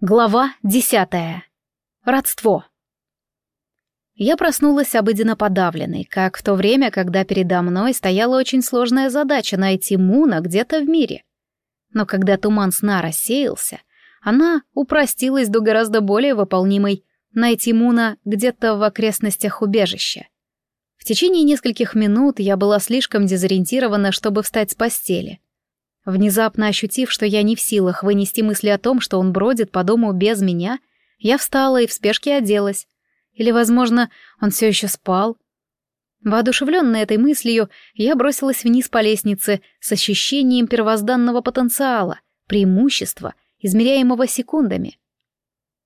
Глава десятая. Родство. Я проснулась обыденно подавленной, как в то время, когда передо мной стояла очень сложная задача найти Муна где-то в мире. Но когда туман сна рассеялся, она упростилась до гораздо более выполнимой найти Муна где-то в окрестностях убежища. В течение нескольких минут я была слишком дезориентирована, чтобы встать с постели — Внезапно ощутив, что я не в силах вынести мысли о том, что он бродит по дому без меня, я встала и в спешке оделась. Или, возможно, он все еще спал. Воодушевленная этой мыслью, я бросилась вниз по лестнице с ощущением первозданного потенциала, преимущества, измеряемого секундами.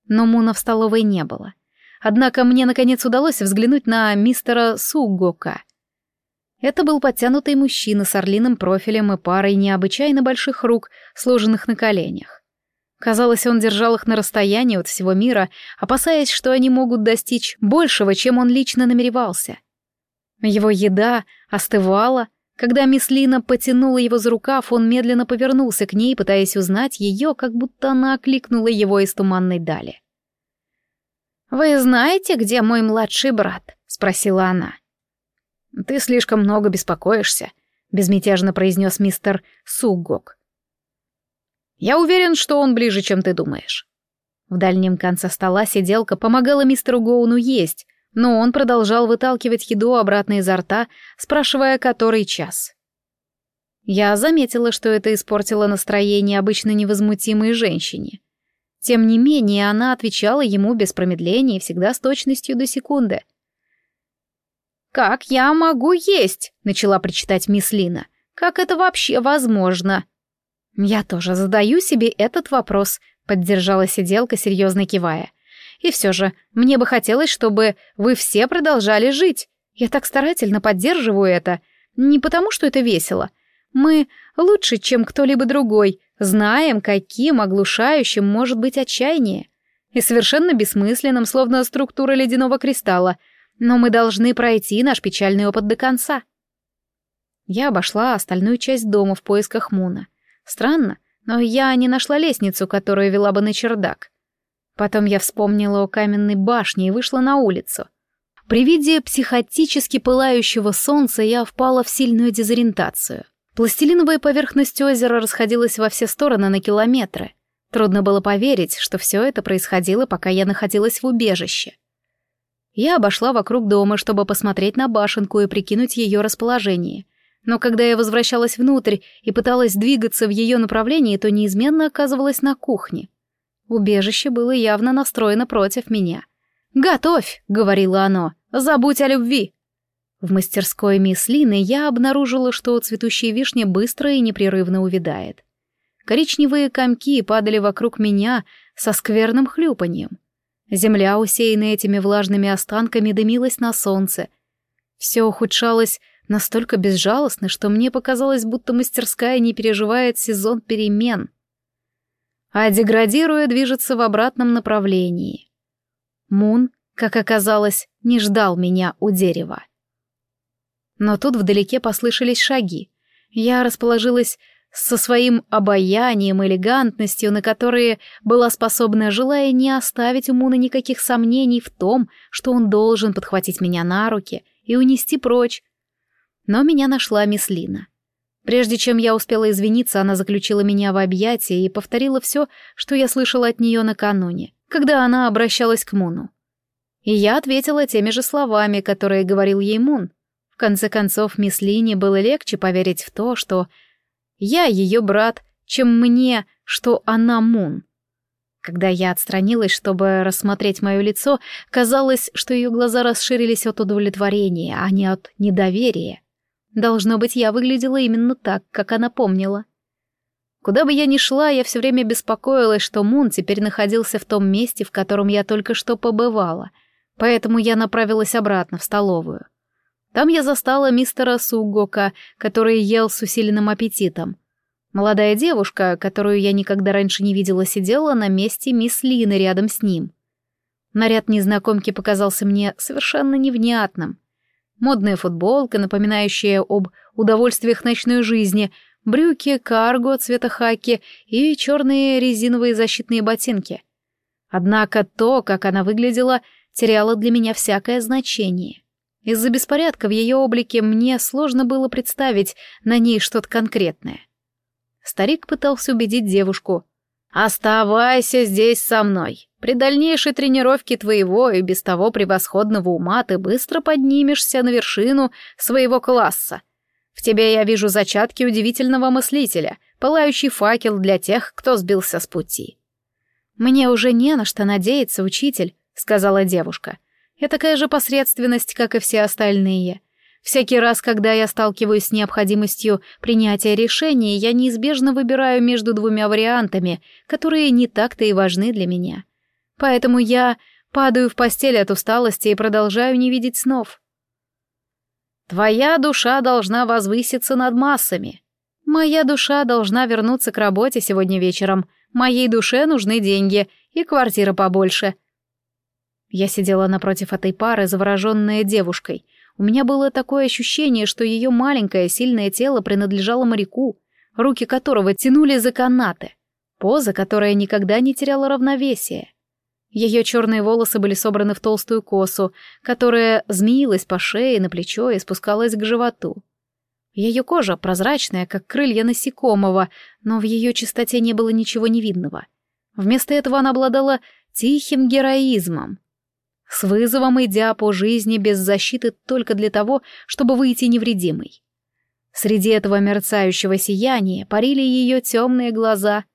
Но Муна в столовой не было. Однако мне, наконец, удалось взглянуть на мистера Сугока — это был подтянутый мужчина с орлиным профилем и парой необычайно больших рук, сложенных на коленях. Казалось, он держал их на расстоянии от всего мира, опасаясь, что они могут достичь большего, чем он лично намеревался. Его еда остывала. Когда мисс Лина потянула его за рукав, он медленно повернулся к ней, пытаясь узнать ее, как будто она окликнула его из туманной дали. «Вы знаете, где мой младший брат?» — спросила она. «Ты слишком много беспокоишься», — безмятежно произнес мистер Суггок. «Я уверен, что он ближе, чем ты думаешь». В дальнем конце стола сиделка помогала мистеру Гоуну есть, но он продолжал выталкивать еду обратно изо рта, спрашивая, который час. Я заметила, что это испортило настроение обычно невозмутимой женщине. Тем не менее, она отвечала ему без промедления и всегда с точностью до секунды — «Как я могу есть?» — начала причитать мисс Лина. «Как это вообще возможно?» «Я тоже задаю себе этот вопрос», — поддержала сиделка, серьезно кивая. «И все же, мне бы хотелось, чтобы вы все продолжали жить. Я так старательно поддерживаю это. Не потому, что это весело. Мы лучше, чем кто-либо другой, знаем, каким оглушающим может быть отчаяние. И совершенно бессмысленным, словно структура ледяного кристалла — но мы должны пройти наш печальный опыт до конца. Я обошла остальную часть дома в поисках Муна. Странно, но я не нашла лестницу, которая вела бы на чердак. Потом я вспомнила о каменной башне и вышла на улицу. При виде психотически пылающего солнца я впала в сильную дезориентацию. Пластилиновая поверхность озера расходилась во все стороны на километры. Трудно было поверить, что все это происходило, пока я находилась в убежище. Я обошла вокруг дома, чтобы посмотреть на башенку и прикинуть ее расположение. Но когда я возвращалась внутрь и пыталась двигаться в ее направлении, то неизменно оказывалась на кухне. Убежище было явно настроено против меня. «Готовь!» — говорило оно. «Забудь о любви!» В мастерской мисс Лины я обнаружила, что цветущая вишня быстро и непрерывно увядает. Коричневые комки падали вокруг меня со скверным хлюпаньем. Земля, усеянная этими влажными останками, дымилась на солнце. Все ухудшалось настолько безжалостно, что мне показалось, будто мастерская не переживает сезон перемен, а деградируя движется в обратном направлении. Мун, как оказалось, не ждал меня у дерева. Но тут вдалеке послышались шаги. Я расположилась со своим обаянием, элегантностью, на которые была способна, желая не оставить у Муна никаких сомнений в том, что он должен подхватить меня на руки и унести прочь. Но меня нашла мисс Лина. Прежде чем я успела извиниться, она заключила меня в объятия и повторила все, что я слышала от нее накануне, когда она обращалась к Муну. И я ответила теми же словами, которые говорил ей Мун. В конце концов, мисс Лине было легче поверить в то, что я ее брат, чем мне, что она Мун. Когда я отстранилась, чтобы рассмотреть мое лицо, казалось, что ее глаза расширились от удовлетворения, а не от недоверия. Должно быть, я выглядела именно так, как она помнила. Куда бы я ни шла, я все время беспокоилась, что Мун теперь находился в том месте, в котором я только что побывала, поэтому я направилась обратно в столовую. Там я застала мистера Сугока, который ел с усиленным аппетитом. Молодая девушка, которую я никогда раньше не видела, сидела на месте мисс Лины рядом с ним. Наряд незнакомки показался мне совершенно невнятным. Модная футболка, напоминающая об удовольствиях ночной жизни, брюки, карго цвета хаки и черные резиновые защитные ботинки. Однако то, как она выглядела, теряло для меня всякое значение. Из-за беспорядка в ее облике мне сложно было представить на ней что-то конкретное. Старик пытался убедить девушку. «Оставайся здесь со мной. При дальнейшей тренировке твоего и без того превосходного ума ты быстро поднимешься на вершину своего класса. В тебе я вижу зачатки удивительного мыслителя, пылающий факел для тех, кто сбился с пути». «Мне уже не на что надеяться, учитель», — сказала девушка. «Я такая же посредственность, как и все остальные. Всякий раз, когда я сталкиваюсь с необходимостью принятия решения, я неизбежно выбираю между двумя вариантами, которые не так-то и важны для меня. Поэтому я падаю в постель от усталости и продолжаю не видеть снов. Твоя душа должна возвыситься над массами. Моя душа должна вернуться к работе сегодня вечером. Моей душе нужны деньги и квартира побольше. Я сидела напротив этой пары, завороженная девушкой. У меня было такое ощущение, что ее маленькое сильное тело принадлежало моряку, руки которого тянули за канаты, поза, которая никогда не теряла равновесия. Ее черные волосы были собраны в толстую косу, которая змеилась по шее, на плечо и спускалась к животу. Ее кожа прозрачная, как крылья насекомого, но в ее чистоте не было ничего невидного. Вместо этого она обладала тихим героизмом. С вызовом идя по жизни без защиты только для того, чтобы выйти невредимой. Среди этого мерцающего сияния парили ее темные глаза.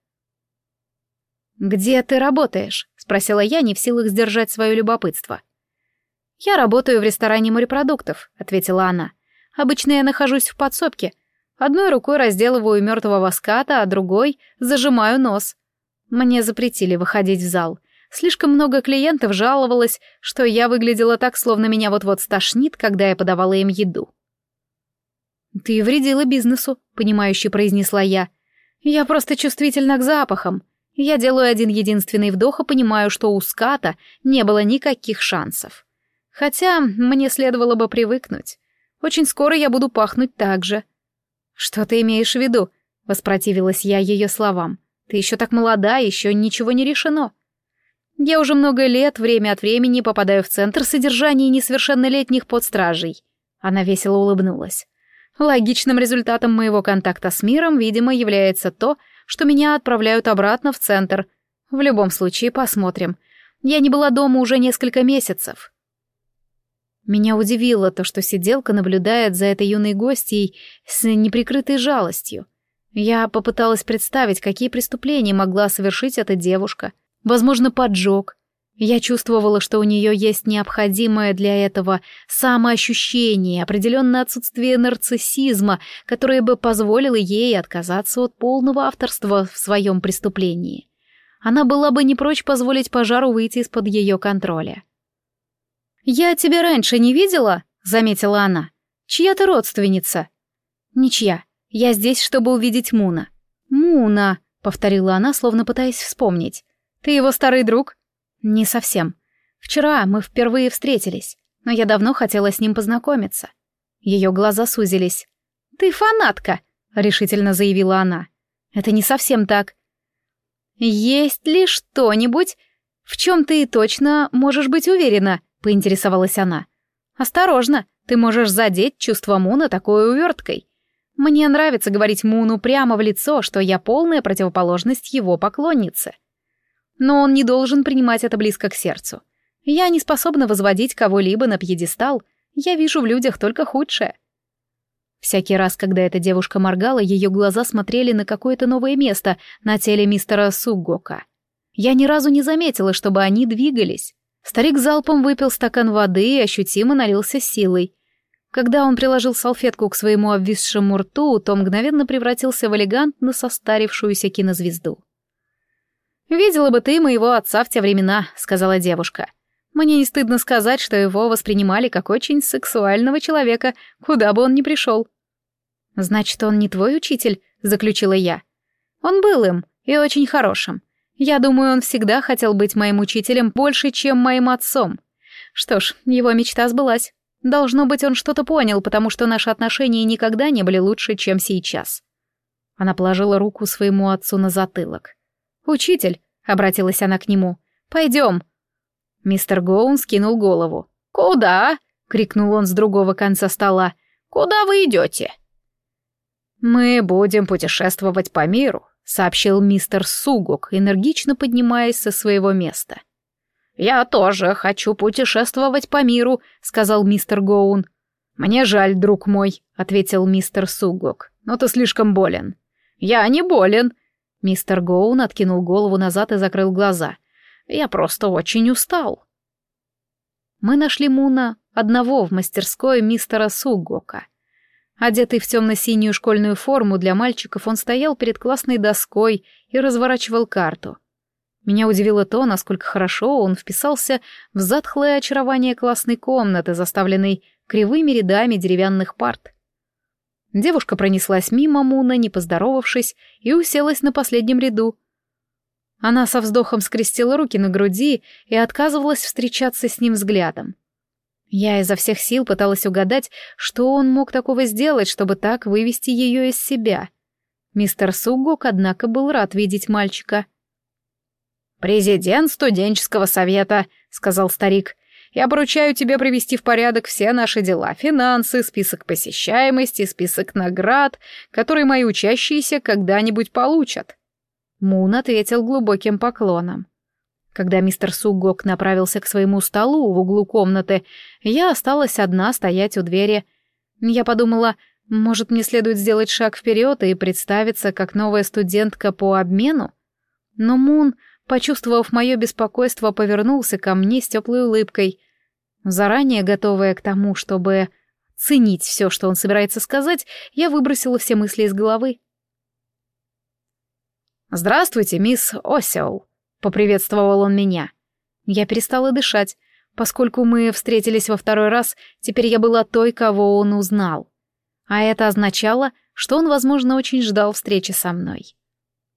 «Где ты работаешь?» спросила я, не в силах сдержать свое любопытство. «Я работаю в ресторане морепродуктов», — ответила она. «Обычно я нахожусь в подсобке. Одной рукой разделываю мертвого ската, а другой зажимаю нос. Мне запретили выходить в зал. Слишком много клиентов жаловалось, что я выглядела так, словно меня вот-вот стошнит, когда я подавала им еду. «Ты вредила бизнесу», — понимающе произнесла я. «Я просто чувствительна к запахам. Я делаю один единственный вдох и понимаю, что у ската не было никаких шансов. Хотя мне следовало бы привыкнуть. Очень скоро я буду пахнуть так же. «Что ты имеешь в виду?» — воспротивилась я ее словам. «Ты еще так молода, еще ничего не решено». Я уже много лет время от времени попадаю в центр содержания несовершеннолетних под стражей. Она весело улыбнулась. Логичным результатом моего контакта с миром, видимо, является то, что меня отправляют обратно в центр. В любом случае, посмотрим. Я не была дома уже несколько месяцев. Меня удивило то, что сиделка наблюдает за этой юной гостьей с неприкрытой жалостью. Я попыталась представить, какие преступления могла совершить эта девушка. Возможно, поджог, я чувствовала, что у нее есть необходимое для этого самоощущение, определенное отсутствие нарциссизма, которое бы позволило ей отказаться от полного авторства в своем преступлении. Она была бы не прочь позволить пожару выйти из-под ее контроля. «Я тебя раньше не видела?» — заметила она. «Чья ты родственница?» «Ничья. Я здесь, чтобы увидеть Муна». «Муна», — повторила она, словно пытаясь вспомнить. «Ты его старый друг?» «Не совсем. Вчера мы впервые встретились, но я давно хотела с ним познакомиться». Ее глаза сузились. «Ты фанатка», — решительно заявила она. «Это не совсем так». «Есть ли что-нибудь, в чем ты точно можешь быть уверена?» — поинтересовалась она. «Осторожно, ты можешь задеть чувство Муна такой уверткой. Мне нравится говорить Муну прямо в лицо, что я полная противоположность его поклоннице». Но он не должен принимать это близко к сердцу. Я не способна возводить кого-либо на пьедестал, я вижу в людях только худшее. Всякий раз, когда эта девушка моргала, ее глаза смотрели на какое-то новое место на теле мистера Сугока. Я ни разу не заметила, чтобы они двигались. Старик залпом выпил стакан воды и ощутимо налился силой. Когда он приложил салфетку к своему обвисшему рту, то мгновенно превратился в элегантно состарившуюся кинозвезду. «Видела бы ты моего отца в те времена», — сказала девушка. «Мне не стыдно сказать, что его воспринимали как очень сексуального человека, куда бы он ни пришел». «Значит, он не твой учитель?» — заключила я. «Он был им, и очень хорошим. Я думаю, он всегда хотел быть моим учителем больше, чем моим отцом. Что ж, его мечта сбылась. Должно быть, он что-то понял, потому что наши отношения никогда не были лучше, чем сейчас». Она положила руку своему отцу на затылок. «Учитель», — обратилась она к нему, — Пойдем. Мистер Гоун скинул голову. «Куда?» — крикнул он с другого конца стола. «Куда вы идете?» «Мы будем путешествовать по миру», — сообщил мистер Сугук, энергично поднимаясь со своего места. «Я тоже хочу путешествовать по миру», — сказал мистер Гоун. «Мне жаль, друг мой», — ответил мистер Сугук, — «но ты слишком болен». «Я не болен». Мистер Гоун откинул голову назад и закрыл глаза. «Я просто очень устал». Мы нашли Муна одного в мастерской мистера Сугока. Одетый в темно-синюю школьную форму для мальчиков, он стоял перед классной доской и разворачивал карту. Меня удивило то, насколько хорошо он вписался в затхлое очарование классной комнаты, заставленной кривыми рядами деревянных парт. Девушка пронеслась мимо Муна, не поздоровавшись, и уселась на последнем ряду. Она со вздохом скрестила руки на груди и отказывалась встречаться с ним взглядом. Я изо всех сил пыталась угадать, что он мог такого сделать, чтобы так вывести ее из себя. Мистер Сугок, однако, был рад видеть мальчика. «Президент студенческого совета», — сказал старик, я поручаю тебе привести в порядок все наши дела, финансы, список посещаемости, список наград, которые мои учащиеся когда-нибудь получат». Мун ответил глубоким поклоном. Когда мистер Сугок направился к своему столу в углу комнаты, я осталась одна стоять у двери. Я подумала, может, мне следует сделать шаг вперед и представиться как новая студентка по обмену? Но Мун почувствовав мое беспокойство, повернулся ко мне с теплой улыбкой. Заранее готовая к тому, чтобы ценить все, что он собирается сказать, я выбросила все мысли из головы. «Здравствуйте, мисс Осиол», — поприветствовал он меня. Я перестала дышать. Поскольку мы встретились во второй раз, теперь я была той, кого он узнал. А это означало, что он, возможно, очень ждал встречи со мной.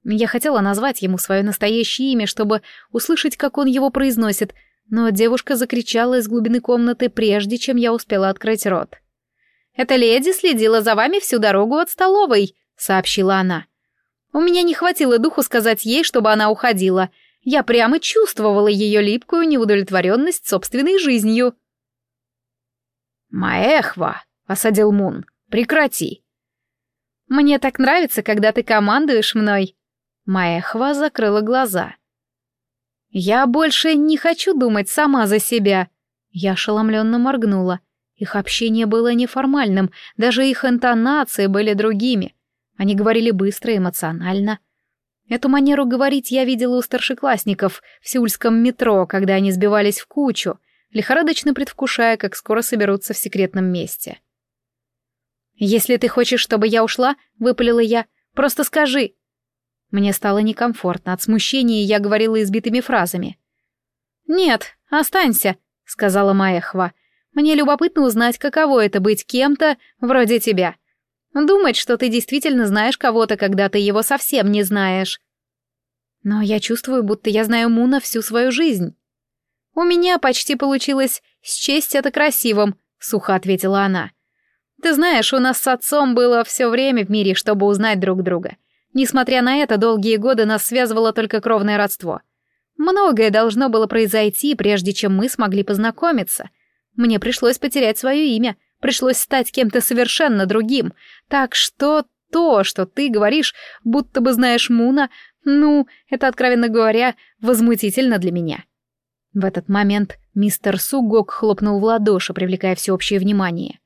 Я хотела назвать ему свое настоящее имя, чтобы услышать, как он его произносит, но девушка закричала из глубины комнаты, прежде чем я успела открыть рот. «Эта леди следила за вами всю дорогу от столовой», — сообщила она. «У меня не хватило духу сказать ей, чтобы она уходила. Я прямо чувствовала ее липкую неудовлетворенность собственной жизнью». «Маэхва», — осадил Мун, — «прекрати». «Мне так нравится, когда ты командуешь мной», Маэхва закрыла глаза. «Я больше не хочу думать сама за себя». Я ошеломленно моргнула. Их общение было неформальным, даже их интонации были другими. Они говорили быстро эмоционально. Эту манеру говорить я видела у старшеклассников в сеульском метро, когда они сбивались в кучу, лихорадочно предвкушая, как скоро соберутся в секретном месте. «Если ты хочешь, чтобы я ушла», — выпалила я, — «просто скажи». Мне стало некомфортно, от смущения я говорила избитыми фразами. «Нет, останься», — сказала Маэхва. «Мне любопытно узнать, каково это быть кем-то вроде тебя. Думать, что ты действительно знаешь кого-то, когда ты его совсем не знаешь». Но я чувствую, будто я знаю Муна всю свою жизнь. «У меня почти получилось счесть это красивым», — сухо ответила она. «Ты знаешь, у нас с отцом было все время в мире, чтобы узнать друг друга. Несмотря на это, долгие годы нас связывало только кровное родство. Многое должно было произойти, прежде чем мы смогли познакомиться. Мне пришлось потерять свое имя, пришлось стать кем-то совершенно другим. Так что то, что ты говоришь, будто бы знаешь Муна, ну, это, откровенно говоря, возмутительно для меня. В этот момент мистер Сугок хлопнул в ладоши, привлекая всеобщее внимание.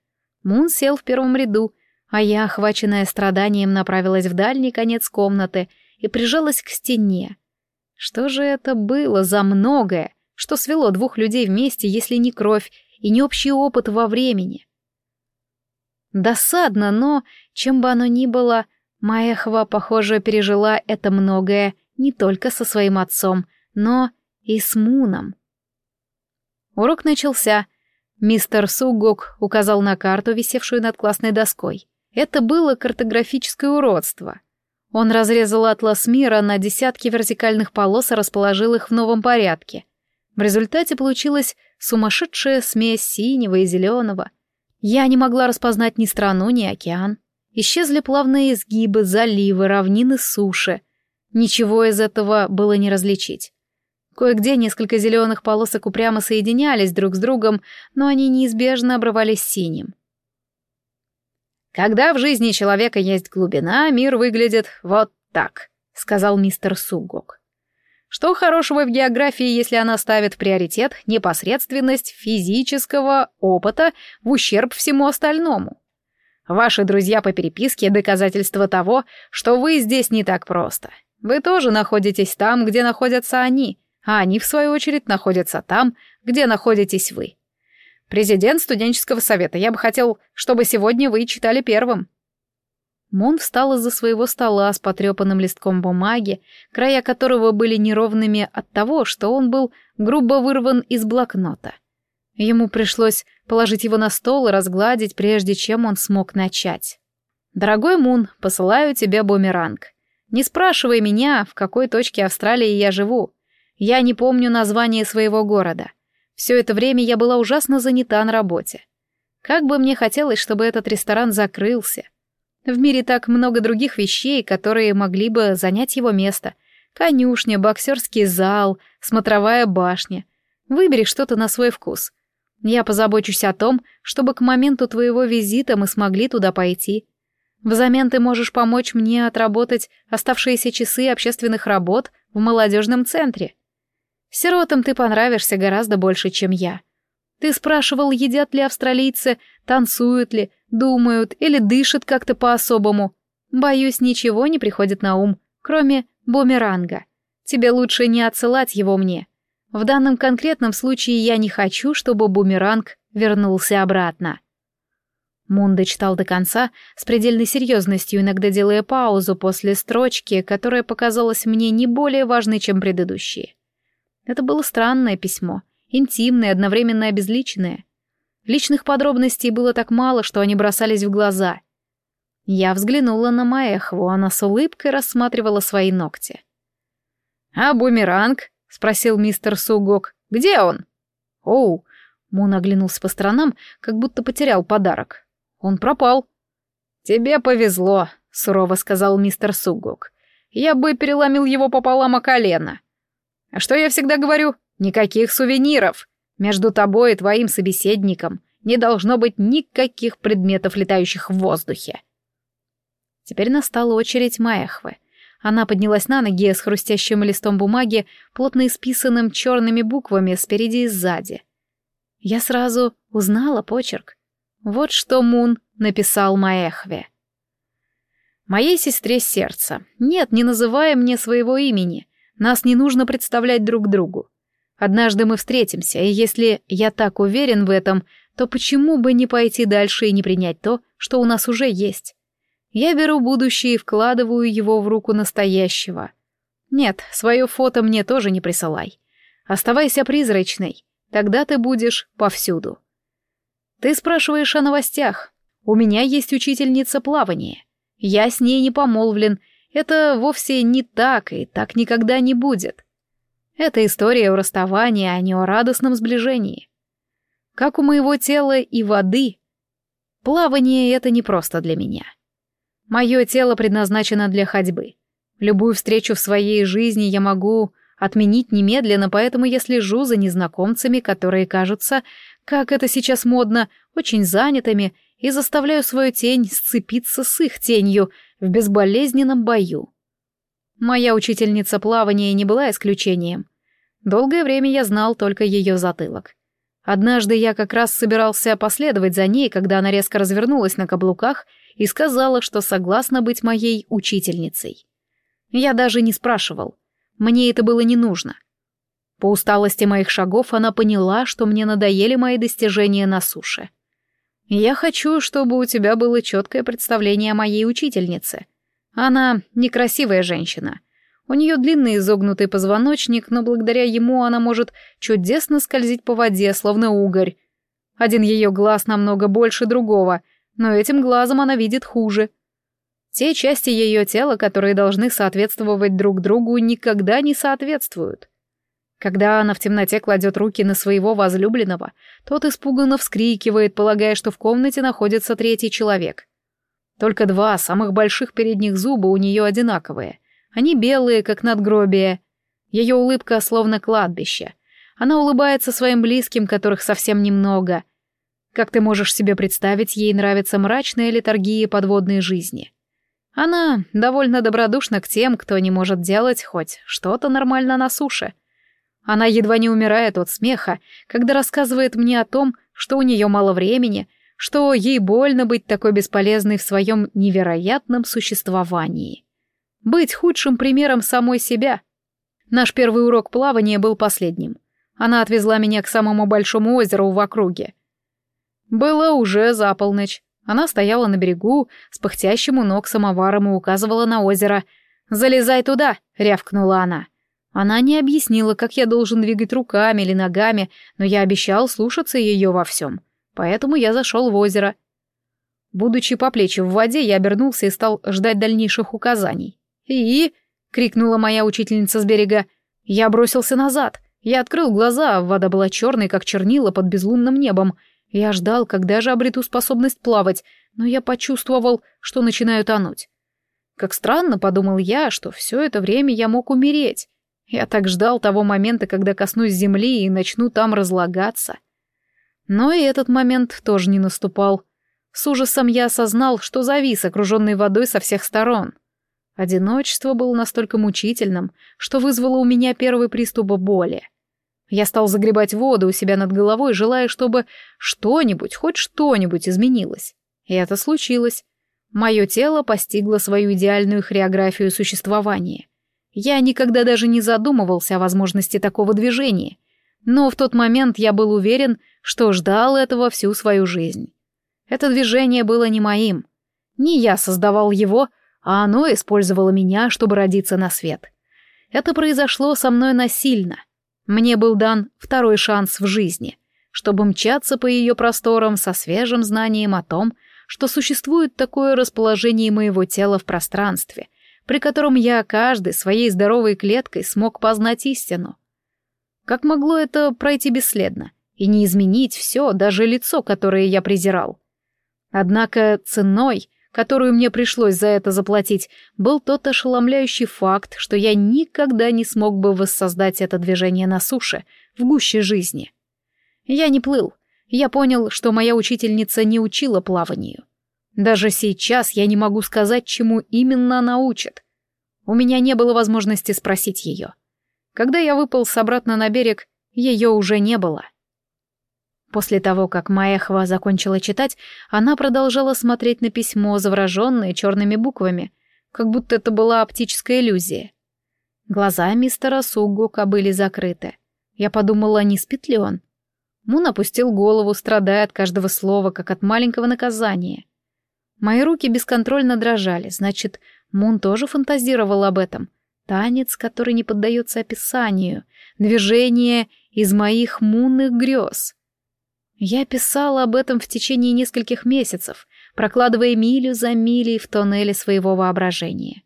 Мун сел в первом ряду, а я, охваченная страданием, направилась в дальний конец комнаты и прижалась к стене. Что же это было за многое, что свело двух людей вместе, если не кровь и не общий опыт во времени? Досадно, но, чем бы оно ни было, Маэхова, похоже, пережила это многое не только со своим отцом, но и с Муном. Урок начался. Мистер Сугок указал на карту, висевшую над классной доской. Это было картографическое уродство. Он разрезал атлас мира на десятки вертикальных полос и расположил их в новом порядке. В результате получилась сумасшедшая смесь синего и зеленого. Я не могла распознать ни страну, ни океан. Исчезли плавные изгибы, заливы, равнины, суши. Ничего из этого было не различить. Кое-где несколько зеленых полосок упрямо соединялись друг с другом, но они неизбежно обрывались синим. «Когда в жизни человека есть глубина, мир выглядит вот так», — сказал мистер Сугок. «Что хорошего в географии, если она ставит приоритет непосредственность физического опыта в ущерб всему остальному? Ваши друзья по переписке — доказательство того, что вы здесь не так просто. Вы тоже находитесь там, где находятся они, а они, в свою очередь, находятся там, где находитесь вы. Президент студенческого совета, я бы хотел, чтобы сегодня вы читали первым». Мон встал из-за своего стола с потрепанным листком бумаги, края которого были неровными от того, что он был грубо вырван из блокнота. Ему пришлось положить его на стол и разгладить, прежде чем он смог начать. «Дорогой Мун, посылаю тебе бумеранг. Не спрашивай меня, в какой точке Австралии я живу. Я не помню название своего города. Все это время я была ужасно занята на работе. Как бы мне хотелось, чтобы этот ресторан закрылся. В мире так много других вещей, которые могли бы занять его место. Конюшня, боксерский зал, смотровая башня. Выбери что-то на свой вкус. Я позабочусь о том, чтобы к моменту твоего визита мы смогли туда пойти. Взамен ты можешь помочь мне отработать оставшиеся часы общественных работ в молодежном центре. Сиротам ты понравишься гораздо больше, чем я. Ты спрашивал, едят ли австралийцы, танцуют ли, думают или дышат как-то по-особому. Боюсь, ничего не приходит на ум, кроме бумеранга. Тебе лучше не отсылать его мне. В данном конкретном случае я не хочу, чтобы бумеранг вернулся обратно. Мунда читал до конца с предельной серьезностью, иногда делая паузу после строчки, которая показалась мне не более важной, чем предыдущие. Это было странное письмо, интимное, одновременно обезличенное. Личных подробностей было так мало, что они бросались в глаза. Я взглянула на Маэхву, она с улыбкой рассматривала свои ногти. «А бумеранг?» — спросил мистер Сугок. «Где он?» «Оу!» — Мун оглянулся по сторонам, как будто потерял подарок. «Он пропал». «Тебе повезло», — сурово сказал мистер Сугок. «Я бы переломил его пополам о колено. А что я всегда говорю? Никаких сувениров. Между тобой и твоим собеседником не должно быть никаких предметов, летающих в воздухе. Теперь настала очередь Маэхвы. Она поднялась на ноги с хрустящим листом бумаги, плотно исписанным черными буквами спереди и сзади. Я сразу узнала почерк. Вот что Мун написал Маэхве. «Моей сестре сердца. Нет, не называя мне своего имени. Нас не нужно представлять друг другу. Однажды мы встретимся, и если я так уверен в этом, то почему бы не пойти дальше и не принять то, что у нас уже есть? Я беру будущее и вкладываю его в руку настоящего. Нет, свое фото мне тоже не присылай. Оставайся призрачной, тогда ты будешь повсюду. Ты спрашиваешь о новостях. У меня есть учительница плавания. Я с ней не помолвлен это вовсе не так, и так никогда не будет. Это история о расставании, а не о радостном сближении. Как у моего тела и воды. Плавание — это не просто для меня. Мое тело предназначено для ходьбы. Любую встречу в своей жизни я могу отменить немедленно, поэтому я слежу за незнакомцами, которые кажутся, как это сейчас модно, очень занятыми, и заставляю свою тень сцепиться с их тенью в безболезненном бою. Моя учительница плавания не была исключением. Долгое время я знал только ее затылок. Однажды я как раз собирался последовать за ней, когда она резко развернулась на каблуках и сказала, что согласна быть моей учительницей. Я даже не спрашивал. Мне это было не нужно. По усталости моих шагов она поняла, что мне надоели мои достижения на суше. Я хочу, чтобы у тебя было четкое представление о моей учительнице. Она некрасивая женщина. У нее длинный изогнутый позвоночник, но благодаря ему она может чудесно скользить по воде, словно угорь. Один ее глаз намного больше другого, но этим глазом она видит хуже. Те части ее тела, которые должны соответствовать друг другу, никогда не соответствуют. Когда она в темноте кладет руки на своего возлюбленного, тот испуганно вскрикивает, полагая, что в комнате находится третий человек. Только два самых больших передних зуба у нее одинаковые. Они белые, как надгробие. Ее улыбка словно кладбище. Она улыбается своим близким, которых совсем немного. Как ты можешь себе представить, ей нравится мрачная литургия подводной жизни. Она довольно добродушна к тем, кто не может делать хоть что-то нормально на суше. Она едва не умирает от смеха, когда рассказывает мне о том, что у нее мало времени, что ей больно быть такой бесполезной в своем невероятном существовании. Быть худшим примером самой себя. Наш первый урок плавания был последним. Она отвезла меня к самому большому озеру в округе. Было уже за полночь. Она стояла на берегу с пыхтящим у ног самоваром и указывала на озеро. «Залезай туда!» — рявкнула она. Она не объяснила, как я должен двигать руками или ногами, но я обещал слушаться ее во всем. Поэтому я зашел в озеро. Будучи по плечи в воде, я обернулся и стал ждать дальнейших указаний. «И?» — крикнула моя учительница с берега. Я бросился назад. Я открыл глаза, вода была черной, как чернила под безлунным небом. Я ждал, когда же обрету способность плавать, но я почувствовал, что начинаю тонуть. Как странно, подумал я, что все это время я мог умереть. Я так ждал того момента, когда коснусь земли и начну там разлагаться. Но и этот момент тоже не наступал. С ужасом я осознал, что завис, окруженный водой со всех сторон. Одиночество было настолько мучительным, что вызвало у меня первый приступ боли. Я стал загребать воду у себя над головой, желая, чтобы что-нибудь, хоть что-нибудь изменилось. И это случилось. Мое тело постигло свою идеальную хореографию существования. Я никогда даже не задумывался о возможности такого движения. Но в тот момент я был уверен, что ждал этого всю свою жизнь. Это движение было не моим. Не я создавал его, а оно использовало меня, чтобы родиться на свет. Это произошло со мной насильно. Мне был дан второй шанс в жизни, чтобы мчаться по ее просторам со свежим знанием о том, что существует такое расположение моего тела в пространстве, при котором я каждой своей здоровой клеткой смог познать истину. Как могло это пройти бесследно? и не изменить все, даже лицо, которое я презирал. Однако ценой, которую мне пришлось за это заплатить, был тот ошеломляющий факт, что я никогда не смог бы воссоздать это движение на суше, в гуще жизни. Я не плыл. Я понял, что моя учительница не учила плаванию. Даже сейчас я не могу сказать, чему именно она учит. У меня не было возможности спросить ее. Когда я выполз обратно на берег, ее уже не было. После того, как Маэхва закончила читать, она продолжала смотреть на письмо, завороженное черными буквами, как будто это была оптическая иллюзия. Глаза мистера Сугука были закрыты. Я подумала, не спит ли он. Мун опустил голову, страдая от каждого слова, как от маленького наказания. Мои руки бесконтрольно дрожали, значит, Мун тоже фантазировал об этом. Танец, который не поддается описанию, движение из моих мунных грез. Я писала об этом в течение нескольких месяцев, прокладывая милю за милей в тоннеле своего воображения.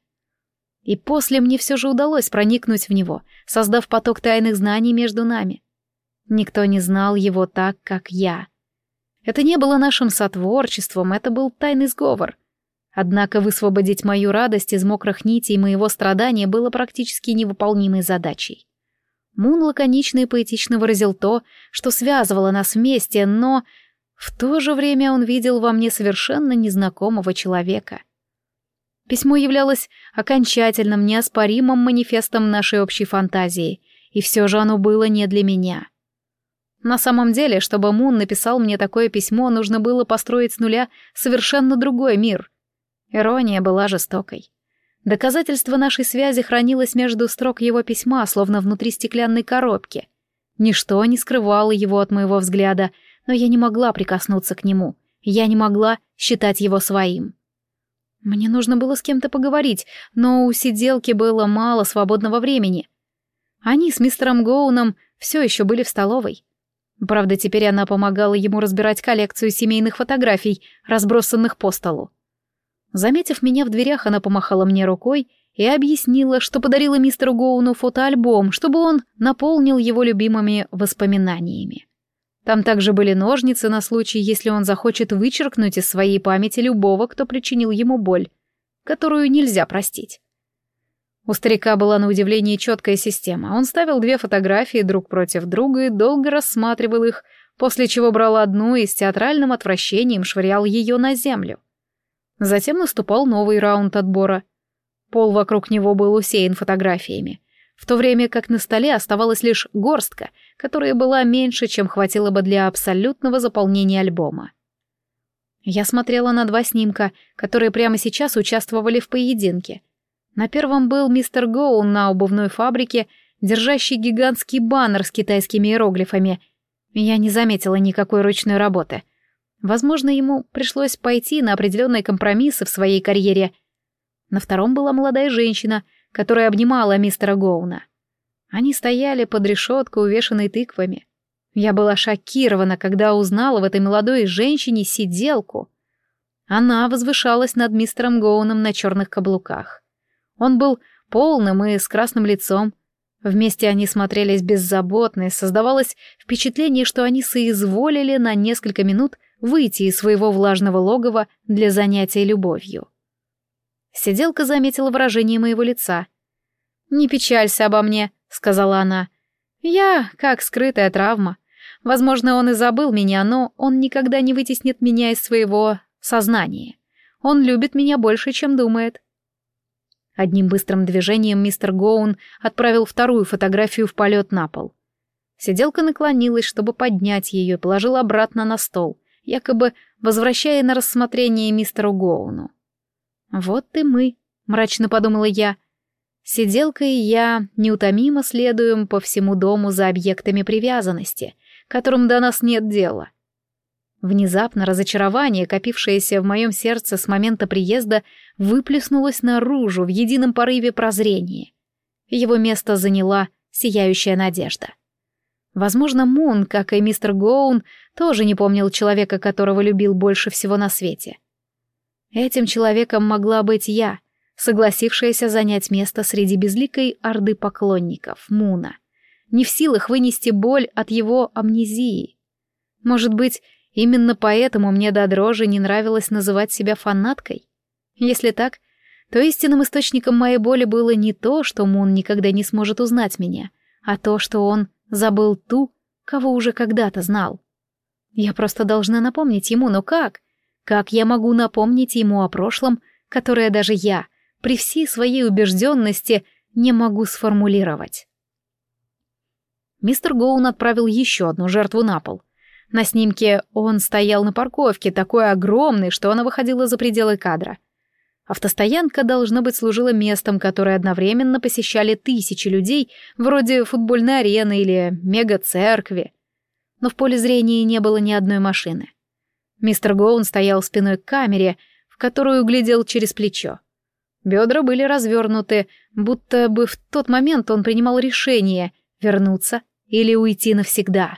И после мне все же удалось проникнуть в него, создав поток тайных знаний между нами. Никто не знал его так, как я. Это не было нашим сотворчеством, это был тайный сговор. Однако высвободить мою радость из мокрых нитей моего страдания было практически невыполнимой задачей. Мун лаконично и поэтично выразил то, что связывало нас вместе, но в то же время он видел во мне совершенно незнакомого человека. Письмо являлось окончательным, неоспоримым манифестом нашей общей фантазии, и все же оно было не для меня. На самом деле, чтобы Мун написал мне такое письмо, нужно было построить с нуля совершенно другой мир. Ирония была жестокой. Доказательство нашей связи хранилось между строк его письма, словно внутри стеклянной коробки. Ничто не скрывало его от моего взгляда, но я не могла прикоснуться к нему. Я не могла считать его своим. Мне нужно было с кем-то поговорить, но у сиделки было мало свободного времени. Они с мистером Гоуном все еще были в столовой. Правда, теперь она помогала ему разбирать коллекцию семейных фотографий, разбросанных по столу. Заметив меня в дверях, она помахала мне рукой и объяснила, что подарила мистеру Гоуну фотоальбом, чтобы он наполнил его любимыми воспоминаниями. Там также были ножницы на случай, если он захочет вычеркнуть из своей памяти любого, кто причинил ему боль, которую нельзя простить. У старика была на удивление четкая система. Он ставил две фотографии друг против друга и долго рассматривал их, после чего брал одну и с театральным отвращением швырял ее на землю. Затем наступал новый раунд отбора. Пол вокруг него был усеян фотографиями, в то время как на столе оставалась лишь горстка, которая была меньше, чем хватило бы для абсолютного заполнения альбома. Я смотрела на два снимка, которые прямо сейчас участвовали в поединке. На первом был мистер Гоун на обувной фабрике, держащий гигантский баннер с китайскими иероглифами. Я не заметила никакой ручной работы. Возможно, ему пришлось пойти на определенные компромиссы в своей карьере. На втором была молодая женщина, которая обнимала мистера Гоуна. Они стояли под решеткой, увешанной тыквами. Я была шокирована, когда узнала в этой молодой женщине сиделку. Она возвышалась над мистером Гоуном на черных каблуках. Он был полным и с красным лицом. Вместе они смотрелись беззаботно, и создавалось впечатление, что они соизволили на несколько минут выйти из своего влажного логова для занятия любовью. Сиделка заметила выражение моего лица. «Не печалься обо мне», — сказала она. «Я как скрытая травма. Возможно, он и забыл меня, но он никогда не вытеснит меня из своего сознания. Он любит меня больше, чем думает». Одним быстрым движением мистер Гоун отправил вторую фотографию в полет на пол. Сиделка наклонилась, чтобы поднять ее, и положила обратно на стол, якобы возвращая на рассмотрение мистеру Гоуну. «Вот и мы», — мрачно подумала я. Сиделка и я неутомимо следуем по всему дому за объектами привязанности, которым до нас нет дела. Внезапно разочарование, копившееся в моем сердце с момента приезда, выплеснулось наружу в едином порыве прозрения. Его место заняла сияющая надежда. Возможно, Мун, как и мистер Гоун, тоже не помнил человека, которого любил больше всего на свете. Этим человеком могла быть я, согласившаяся занять место среди безликой орды поклонников Муна, не в силах вынести боль от его амнезии. Может быть, Именно поэтому мне до дрожи не нравилось называть себя фанаткой. Если так, то истинным источником моей боли было не то, что Мун никогда не сможет узнать меня, а то, что он забыл ту, кого уже когда-то знал. Я просто должна напомнить ему, но как? Как я могу напомнить ему о прошлом, которое даже я, при всей своей убежденности, не могу сформулировать? Мистер Гоун отправил еще одну жертву на пол — на снимке он стоял на парковке, такой огромный, что она выходила за пределы кадра. Автостоянка, должно быть, служила местом, которое одновременно посещали тысячи людей, вроде футбольной арены или мега-церкви. Но в поле зрения не было ни одной машины. Мистер Гоун стоял спиной к камере, в которую глядел через плечо. Бедра были развернуты, будто бы в тот момент он принимал решение вернуться или уйти навсегда.